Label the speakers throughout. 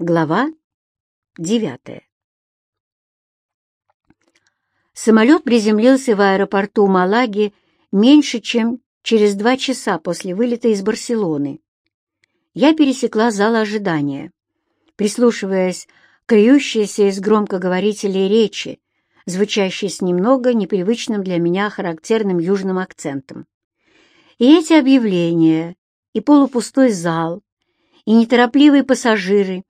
Speaker 1: Глава девятая Самолет приземлился в аэропорту Малаги меньше, чем через два часа после вылета из Барселоны. Я пересекла зал ожидания, прислушиваясь к льющейся из громкоговорителей речи, звучащей с немного непривычным для меня характерным южным акцентом. И эти объявления, и полупустой зал, и неторопливые пассажиры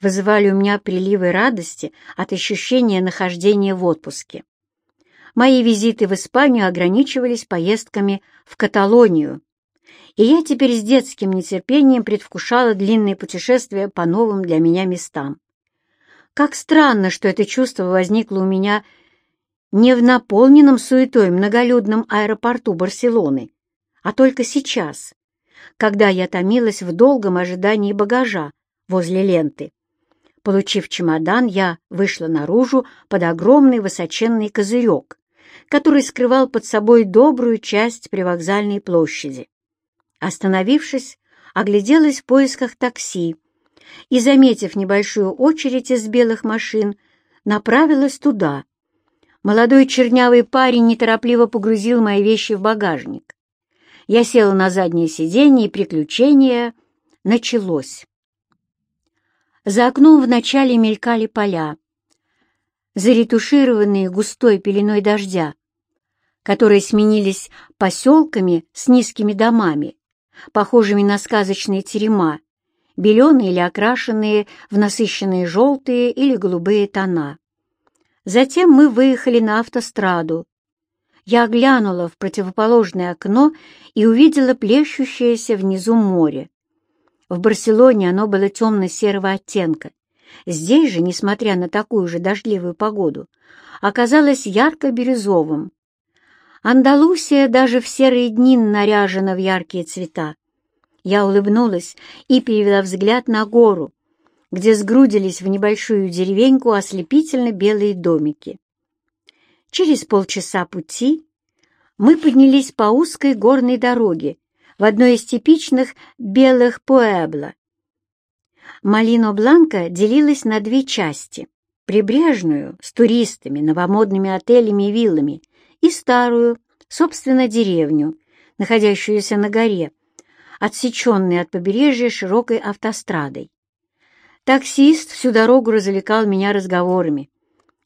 Speaker 1: вызывали у меня приливы радости от ощущения нахождения в отпуске. Мои визиты в Испанию ограничивались поездками в Каталонию, и я теперь с детским нетерпением предвкушала длинные путешествия по новым для меня местам. Как странно, что это чувство возникло у меня не в наполненном суетой многолюдном аэропорту Барселоны, а только сейчас, когда я томилась в долгом ожидании багажа возле ленты. Получив чемодан, я вышла наружу под огромный высоченный козырек, который скрывал под собой добрую часть привокзальной площади. Остановившись, огляделась в поисках такси и, заметив небольшую очередь из белых машин, направилась туда. Молодой чернявый парень неторопливо погрузил мои вещи в багажник. Я села на заднее сиденье, и приключение началось. За окном вначале мелькали поля, заретушированные густой пеленой дождя, которые сменились поселками с низкими домами, похожими на сказочные терема, беленые или окрашенные в насыщенные желтые или голубые тона. Затем мы выехали на автостраду. Я глянула в противоположное окно и увидела плещущееся внизу море. В Барселоне оно было темно-серого оттенка. Здесь же, несмотря на такую же дождливую погоду, оказалось ярко-бирюзовым. Андалусия даже в серые дни наряжена в яркие цвета. Я улыбнулась и перевела взгляд на гору, где сгрудились в небольшую деревеньку ослепительно белые домики. Через полчаса пути мы поднялись по узкой горной дороге в одной из типичных белых Пуэбло. Малино-Бланко делилась на две части — прибрежную, с туристами, новомодными отелями и виллами, и старую, собственно, деревню, находящуюся на горе, отсеченной от побережья широкой автострадой. Таксист всю дорогу развлекал меня разговорами.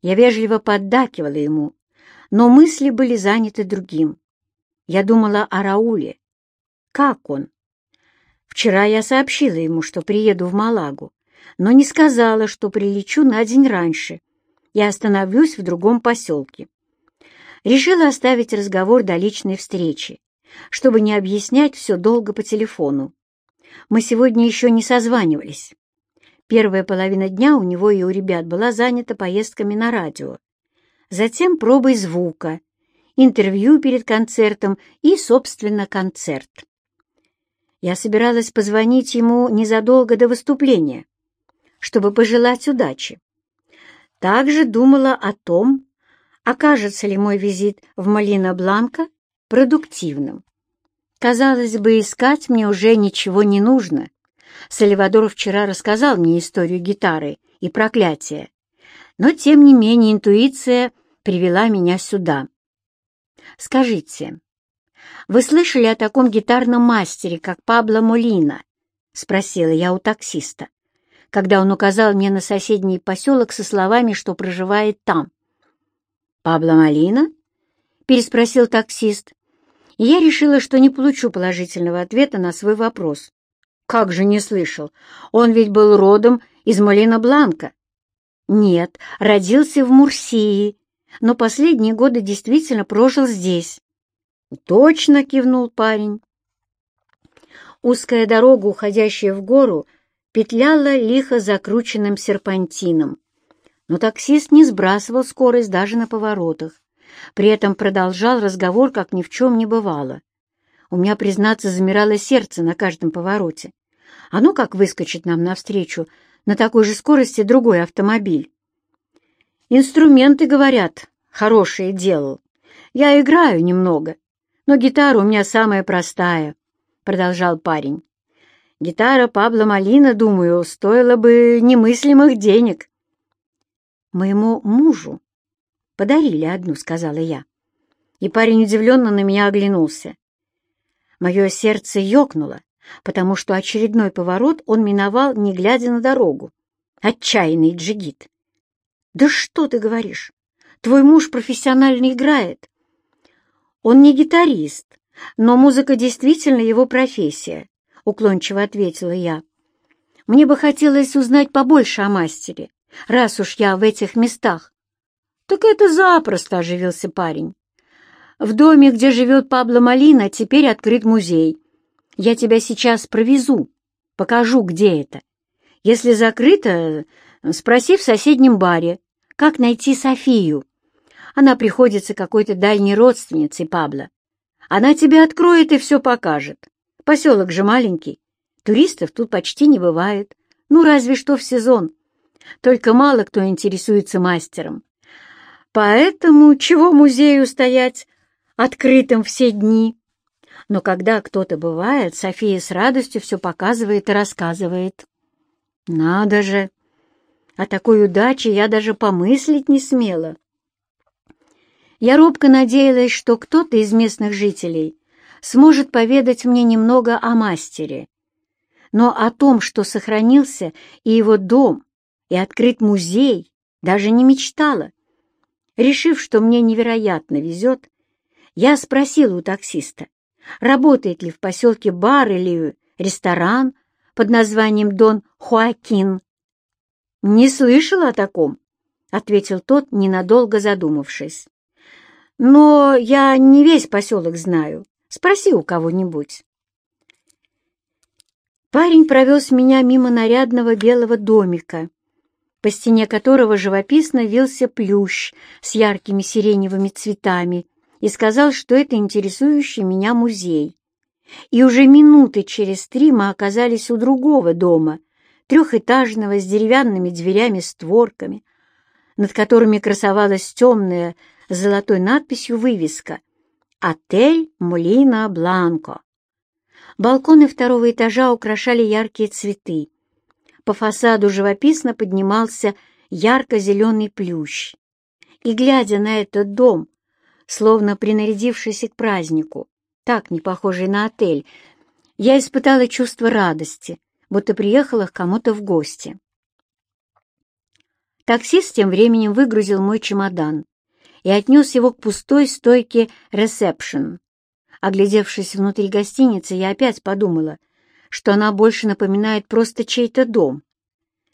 Speaker 1: Я вежливо поддакивала ему, но мысли были заняты другим. Я думала о Рауле, как он? Вчера я сообщила ему, что приеду в Малагу, но не сказала, что прилечу на день раньше и остановлюсь в другом поселке. Решила оставить разговор до личной встречи, чтобы не объяснять все долго по телефону. Мы сегодня еще не созванивались. Первая половина дня у него и у ребят была занята поездками на радио. Затем пробой звука, интервью перед концертом и, собственно, концерт. Я собиралась позвонить ему незадолго до выступления, чтобы пожелать удачи. Также думала о том, окажется ли мой визит в Малина-Бланка продуктивным. Казалось бы, искать мне уже ничего не нужно. Сальвадор вчера рассказал мне историю гитары и проклятия, но, тем не менее, интуиция привела меня сюда. Скажите, вы слышали о таком гитарном мастере, как Пабло Молина?» — спросила я у таксиста, когда он указал мне на соседний поселок со словами, что проживает там. «Пабло Молина?» — переспросил таксист. И я решила, что не получу положительного ответа на свой вопрос. «Как же не слышал? Он ведь был родом из Молина-Бланка». «Нет, родился в Мурсии, но последние годы действительно прожил здесь». «Точно!» — кивнул парень. Узкая дорога, уходящая в гору, петляла лихо закрученным серпантином. Но таксист не сбрасывал скорость даже на поворотах. При этом продолжал разговор, как ни в чем не бывало. У меня, признаться, замирало сердце на каждом повороте. А ну как выскочит нам навстречу на такой же скорости другой автомобиль? Инструменты, говорят, хорошие делал. Я играю немного, но гитара у меня самая простая», — продолжал парень. Гитара Пабло Малина, думаю, стоила бы немыслимых денег. Моему мужу подарили одну, сказала я. И парень удивленно на меня оглянулся. Мое сердце ёкнуло, потому что очередной поворот он миновал, не глядя на дорогу. Отчаянный джигит. «Да что ты говоришь? Твой муж профессионально играет». «Он не гитарист, но музыка действительно его профессия», — уклончиво ответила я. «Мне бы хотелось узнать побольше о мастере, раз уж я в этих местах». «Так это запросто», — оживился парень. «В доме, где живет Пабло Малина, теперь открыт музей. Я тебя сейчас провезу, покажу, где это. Если закрыто, спроси в соседнем баре, как найти Софию. Она приходится какой-то дальней родственницей Пабло. Она тебе откроет и все покажет. Поселок же маленький. Туристов тут почти не бывает. Ну, разве что в сезон. Только мало кто интересуется мастером. Поэтому чего музею стоять открытым все дни? Но когда кто-то бывает, София с радостью все показывает и рассказывает. Надо же! О такой удаче я даже помыслить не смела. Я робко надеялась, что кто-то из местных жителей сможет поведать мне немного о мастере. Но о том, что сохранился и его дом, и открыт музей, даже не мечтала. Решив, что мне невероятно везет, я спросила у таксиста, работает ли в поселке бар или ресторан под названием «Дон Хуакин». «Не слышала о таком», — ответил тот, ненадолго задумавшись. «Но я не весь поселок знаю. Спроси у кого-нибудь». Парень провез меня мимо нарядного белого домика, по стене которого живописно вился плющ с яркими сиреневыми цветами, и сказал, что это интересующий меня музей. И уже минуты через три мы оказались у другого дома, трехэтажного, с деревянными дверями-створками, над которыми красовалась темная с золотой надписью вывеска «Отель Мулина Бланко». Балконы второго этажа украшали яркие цветы. По фасаду живописно поднимался ярко-зеленый плющ. И, глядя на этот дом, словно принарядившийся к празднику, так не похожий на отель, я испытала чувство радости, будто приехала к кому-то в гости. Таксист тем временем выгрузил мой чемодан и отнес его к пустой стойке ресепшн. Оглядевшись внутри гостиницы, я опять подумала, что она больше напоминает просто чей-то дом.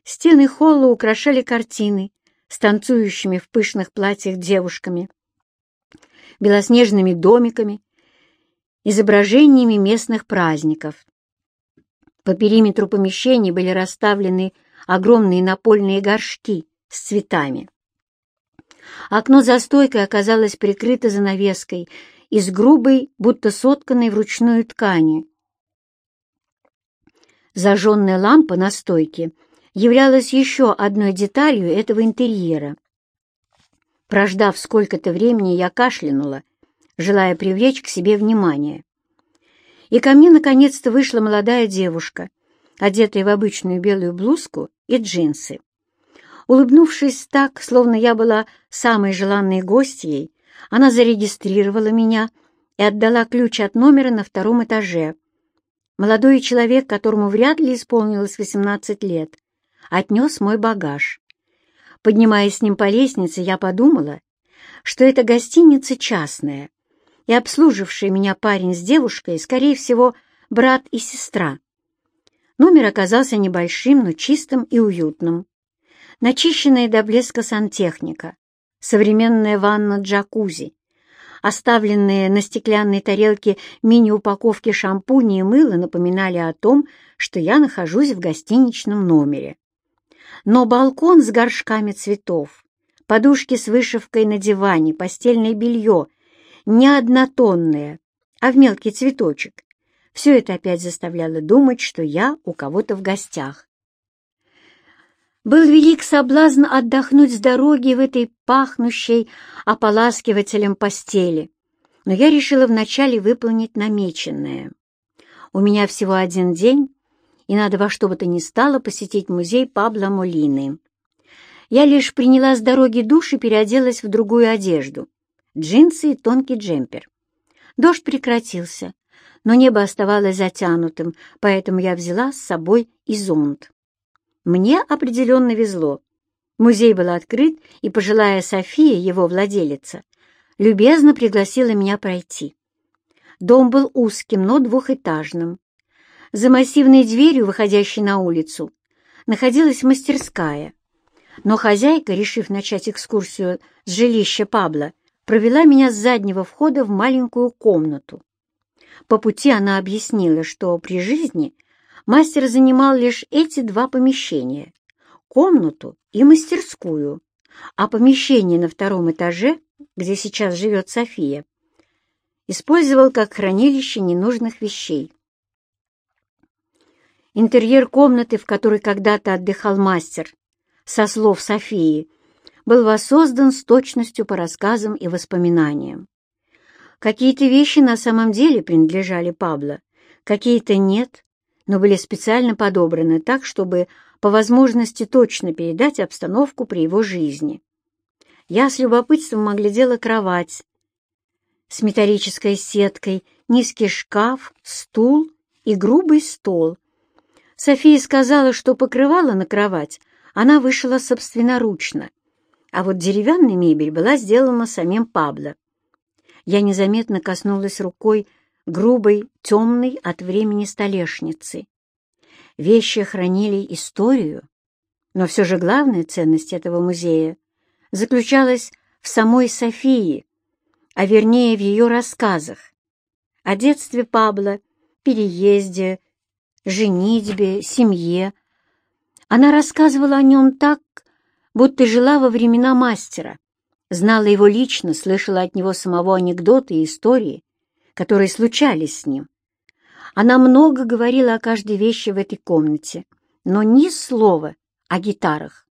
Speaker 1: Стены холла украшали картины с танцующими в пышных платьях девушками белоснежными домиками, изображениями местных праздников. По периметру помещений были расставлены огромные напольные горшки с цветами. Окно за стойкой оказалось прикрыто занавеской из грубой, будто сотканной вручную ткани. Зажженная лампа на стойке являлась еще одной деталью этого интерьера. Прождав сколько-то времени, я кашлянула, желая привлечь к себе внимание. И ко мне наконец-то вышла молодая девушка, одетая в обычную белую блузку и джинсы. Улыбнувшись так, словно я была самой желанной гостьей, она зарегистрировала меня и отдала ключ от номера на втором этаже. Молодой человек, которому вряд ли исполнилось 18 лет, отнес мой багаж. Поднимаясь с ним по лестнице, я подумала, что это гостиница частная, и обслуживший меня парень с девушкой, скорее всего, брат и сестра. Номер оказался небольшим, но чистым и уютным. Начищенная до блеска сантехника, современная ванна-джакузи, оставленные на стеклянной тарелке мини-упаковки шампуня и мыла напоминали о том, что я нахожусь в гостиничном номере но балкон с горшками цветов, подушки с вышивкой на диване, постельное белье, не однотонное, а в мелкий цветочек, все это опять заставляло думать, что я у кого-то в гостях. Был велик соблазн отдохнуть с дороги в этой пахнущей ополаскивателем постели, но я решила вначале выполнить намеченное. У меня всего один день, и надо во что бы то ни стало посетить музей Пабло Молины. Я лишь приняла с дороги душ и переоделась в другую одежду — джинсы и тонкий джемпер. Дождь прекратился, но небо оставалось затянутым, поэтому я взяла с собой и зонт. Мне определенно везло. Музей был открыт, и пожилая София, его владелица, любезно пригласила меня пройти. Дом был узким, но двухэтажным. За массивной дверью, выходящей на улицу, находилась мастерская. Но хозяйка, решив начать экскурсию с жилища Пабла, провела меня с заднего входа в маленькую комнату. По пути она объяснила, что при жизни мастер занимал лишь эти два помещения — комнату и мастерскую, а помещение на втором этаже, где сейчас живет София, использовал как хранилище ненужных вещей. Интерьер комнаты, в которой когда-то отдыхал мастер, со слов Софии, был воссоздан с точностью по рассказам и воспоминаниям. Какие-то вещи на самом деле принадлежали Пабло, какие-то нет, но были специально подобраны так, чтобы по возможности точно передать обстановку при его жизни. Я с любопытством оглядела кровать с металлической сеткой, низкий шкаф, стул и грубый стол. София сказала, что покрывала на кровать она вышила собственноручно, а вот деревянная мебель была сделана самим Пабло. Я незаметно коснулась рукой грубой, темной от времени столешницы. Вещи хранили историю, но все же главная ценность этого музея заключалась в самой Софии, а вернее в ее рассказах о детстве Пабло, переезде, женитьбе, семье. Она рассказывала о нем так, будто жила во времена мастера, знала его лично, слышала от него самого анекдоты и истории, которые случались с ним. Она много говорила о каждой вещи в этой комнате, но ни слова о гитарах.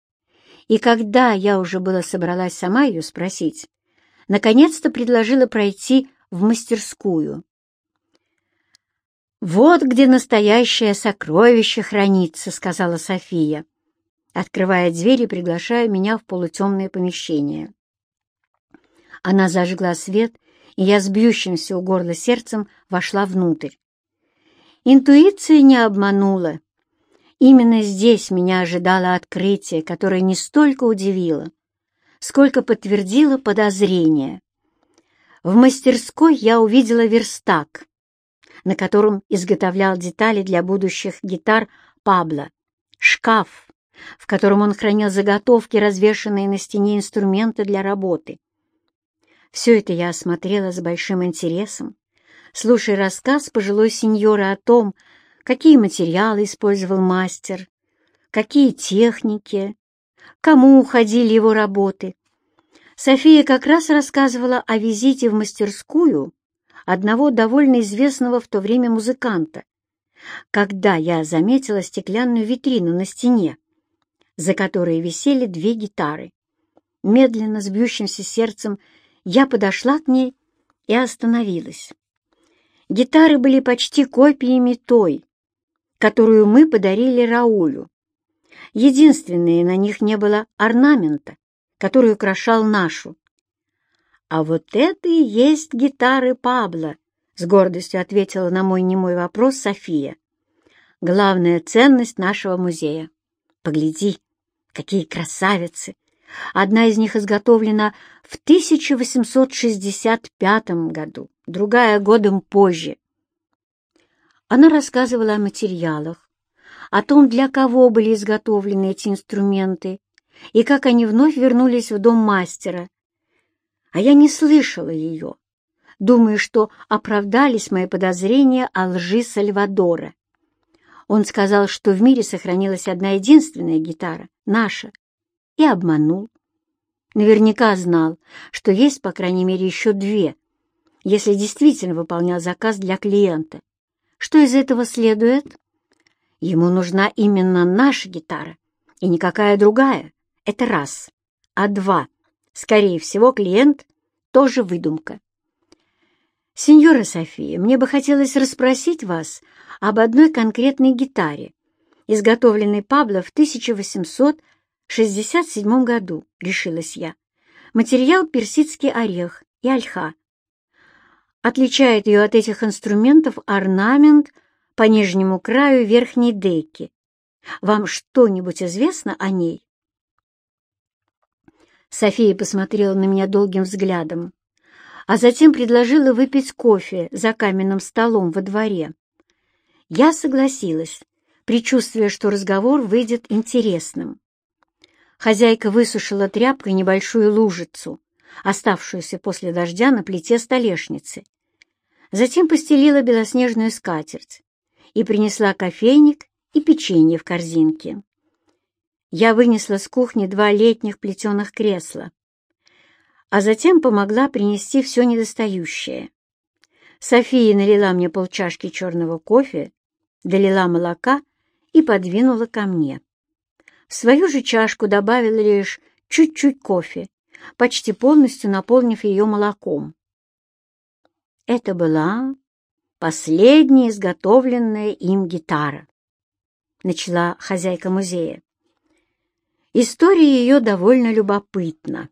Speaker 1: И когда я уже была собралась сама ее спросить, наконец-то предложила пройти в мастерскую. «Вот где настоящее сокровище хранится», — сказала София, открывая дверь и приглашая меня в полутемное помещение. Она зажгла свет, и я с бьющимся у горла сердцем вошла внутрь. Интуиция не обманула. Именно здесь меня ожидало открытие, которое не столько удивило, сколько подтвердило подозрение. В мастерской я увидела верстак, на котором изготовлял детали для будущих гитар Пабло, шкаф, в котором он хранил заготовки, развешанные на стене инструменты для работы. Все это я осмотрела с большим интересом, слушая рассказ пожилой сеньоры о том, какие материалы использовал мастер, какие техники, кому уходили его работы. София как раз рассказывала о визите в мастерскую одного довольно известного в то время музыканта, когда я заметила стеклянную витрину на стене, за которой висели две гитары. Медленно, с бьющимся сердцем, я подошла к ней и остановилась. Гитары были почти копиями той, которую мы подарили Раулю. Единственное, на них не было орнамента, который украшал нашу. «А вот это и есть гитары Пабло», — с гордостью ответила на мой немой вопрос София. «Главная ценность нашего музея. Погляди, какие красавицы! Одна из них изготовлена в 1865 году, другая годом позже. Она рассказывала о материалах, о том, для кого были изготовлены эти инструменты и как они вновь вернулись в дом мастера. А я не слышала ее, думая, что оправдались мои подозрения о лжи Сальвадора. Он сказал, что в мире сохранилась одна единственная гитара, наша, и обманул. Наверняка знал, что есть, по крайней мере, еще две, если действительно выполнял заказ для клиента. Что из этого следует? Ему нужна именно наша гитара, и никакая другая. Это раз. А два. Скорее всего, клиент тоже выдумка. «Сеньора София, мне бы хотелось расспросить вас об одной конкретной гитаре, изготовленный Пабло в 1867 году, решилась я. Материал персидский орех и ольха. Отличает ее от этих инструментов орнамент по нижнему краю верхней деки. Вам что-нибудь известно о ней? София посмотрела на меня долгим взглядом, а затем предложила выпить кофе за каменным столом во дворе. Я согласилась, предчувствуя, что разговор выйдет интересным. Хозяйка высушила тряпкой небольшую лужицу, оставшуюся после дождя на плите столешницы. Затем постелила белоснежную скатерть и принесла кофейник и печенье в корзинке. Я вынесла с кухни два летних плетеных кресла, а затем помогла принести все недостающее. София налила мне полчашки черного кофе, долила молока и подвинула ко мне. Свою же чашку добавила лишь чуть-чуть кофе, почти полностью наполнив ее молоком. Это была последняя изготовленная им гитара, начала хозяйка музея. История ее довольно любопытна.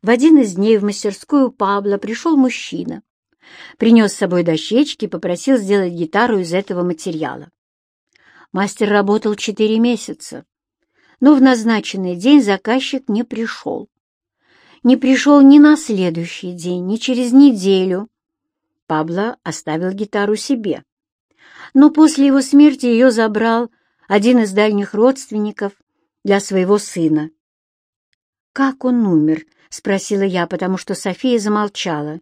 Speaker 1: В один из дней в мастерскую Пабло пришел мужчина, принес с собой дощечки и попросил сделать гитару из этого материала. Мастер работал четыре месяца, но в назначенный день заказчик не пришел. Не пришел ни на следующий день, ни через неделю. Пабло оставил гитару себе. Но после его смерти ее забрал один из дальних родственников для своего сына. «Как он умер?» — спросила я, потому что София замолчала.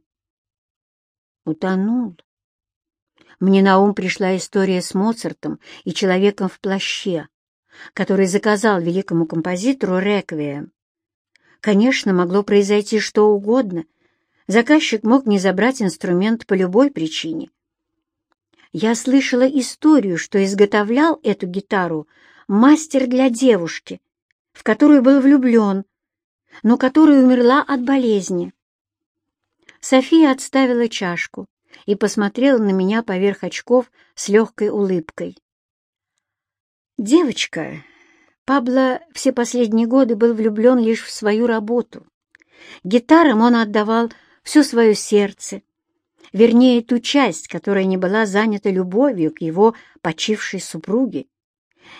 Speaker 1: «Утонул», мне на ум пришла история с Моцартом и человеком в плаще, который заказал великому композитору реквием. Конечно, могло произойти что угодно. Заказчик мог не забрать инструмент по любой причине. Я слышала историю, что изготовлял эту гитару мастер для девушки, в которую был влюблен, но которая умерла от болезни. София отставила чашку, и посмотрела на меня поверх очков с легкой улыбкой. «Девочка, Пабло все последние годы был влюблен лишь в свою работу. Гитарам он отдавал все свое сердце, вернее, ту часть, которая не была занята любовью к его почившей супруге.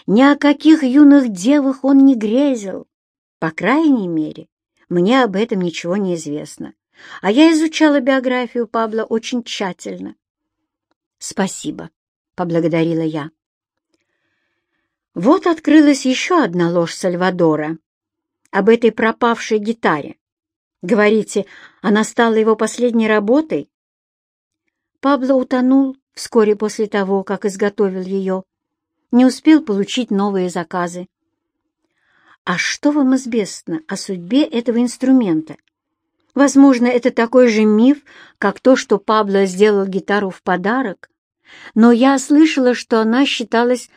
Speaker 1: Ни о каких юных девах он не грезил. По крайней мере, мне об этом ничего не известно а я изучала биографию Пабло очень тщательно. «Спасибо», — поблагодарила я. Вот открылась еще одна ложь Сальвадора об этой пропавшей гитаре. Говорите, она стала его последней работой? Пабло утонул вскоре после того, как изготовил ее. Не успел получить новые заказы. А что вам известно о судьбе этого инструмента? Возможно, это такой же миф, как то, что Пабло сделал гитару в подарок, но я слышала, что она считалась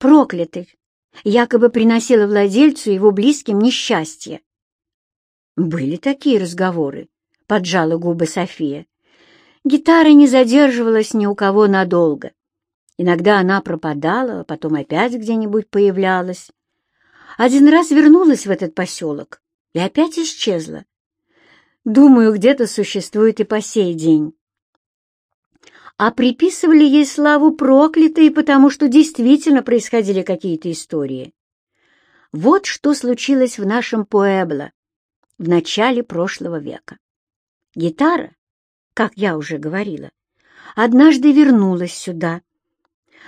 Speaker 1: проклятой, якобы приносила владельцу его близким несчастье. «Были такие разговоры», — поджала губы София. Гитара не задерживалась ни у кого надолго. Иногда она пропадала, а потом опять где-нибудь появлялась. Один раз вернулась в этот поселок и опять исчезла. Думаю, где-то существует и по сей день. А приписывали ей славу проклятой, потому что действительно происходили какие-то истории. Вот что случилось в нашем Пуэбло в начале прошлого века. Гитара, как я уже говорила, однажды вернулась сюда.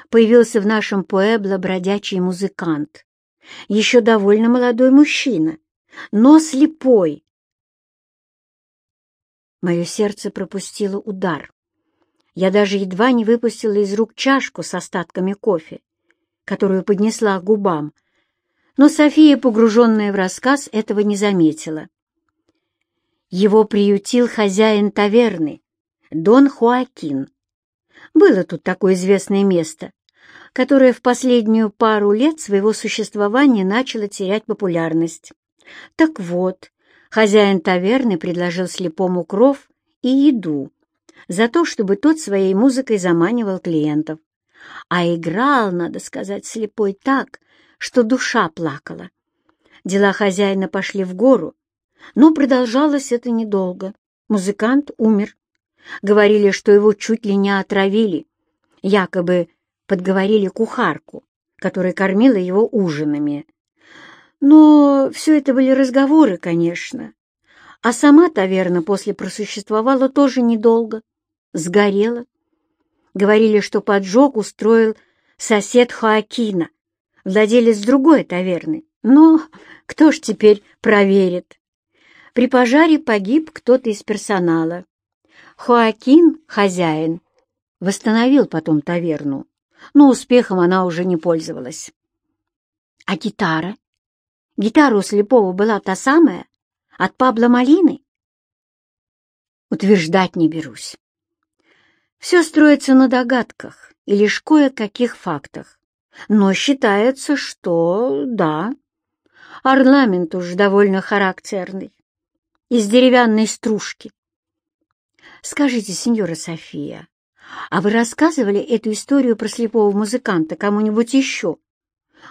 Speaker 1: Появился в нашем Пуэбло бродячий музыкант, еще довольно молодой мужчина, но слепой, Мое сердце пропустило удар. Я даже едва не выпустила из рук чашку с остатками кофе, которую поднесла к губам, но София, погруженная в рассказ, этого не заметила. Его приютил хозяин таверны, Дон Хуакин. Было тут такое известное место, которое в последнюю пару лет своего существования начало терять популярность. Так вот, Хозяин таверны предложил слепому кров и еду за то, чтобы тот своей музыкой заманивал клиентов, А играл, надо сказать, слепой так, что душа плакала. Дела хозяина пошли в гору, но продолжалось это недолго. Музыкант умер. Говорили, что его чуть ли не отравили. Якобы подговорили кухарку, которая кормила его ужинами. Но все это были разговоры, конечно. А сама таверна после просуществовала тоже недолго. Сгорела. Говорили, что поджог устроил сосед Хоакина, владелец другой таверны. Но кто ж теперь проверит? При пожаре погиб кто-то из персонала. Хоакин, хозяин, восстановил потом таверну, но успехом она уже не пользовалась. А гитара? Гитара у слепого была та самая? От Пабло Малины? Утверждать не берусь. Все строится на догадках и лишь кое-каких фактах. Но считается, что да, орнамент уж довольно характерный, из деревянной стружки. Скажите, сеньора София, а вы рассказывали эту историю про слепого музыканта кому-нибудь еще?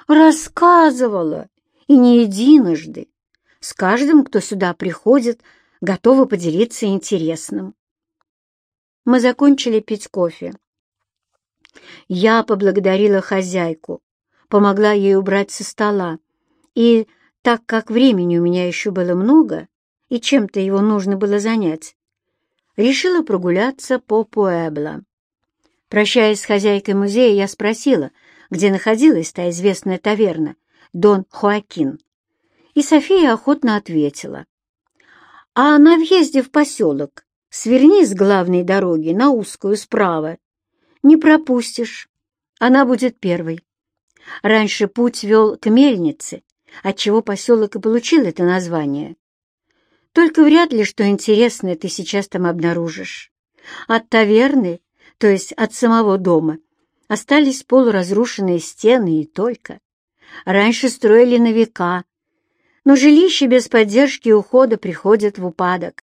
Speaker 1: Рассказывала, и не единожды. С каждым, кто сюда приходит, готова поделиться интересным. Мы закончили пить кофе. Я поблагодарила хозяйку, помогла ей убрать со стола, и, так как времени у меня еще было много и чем-то его нужно было занять, решила прогуляться по Пуэбло. Прощаясь с хозяйкой музея, я спросила, где находилась та известная таверна «Дон Хоакин». И София охотно ответила. «А на въезде в поселок сверни с главной дороги на узкую справа не пропустишь. Она будет первой. Раньше путь вел к мельнице, отчего поселок и получил это название. Только вряд ли что интересное ты сейчас там обнаружишь. От таверны, то есть от самого дома, остались полуразрушенные стены и только. Раньше строили на века, но жилища без поддержки и ухода приходят в упадок.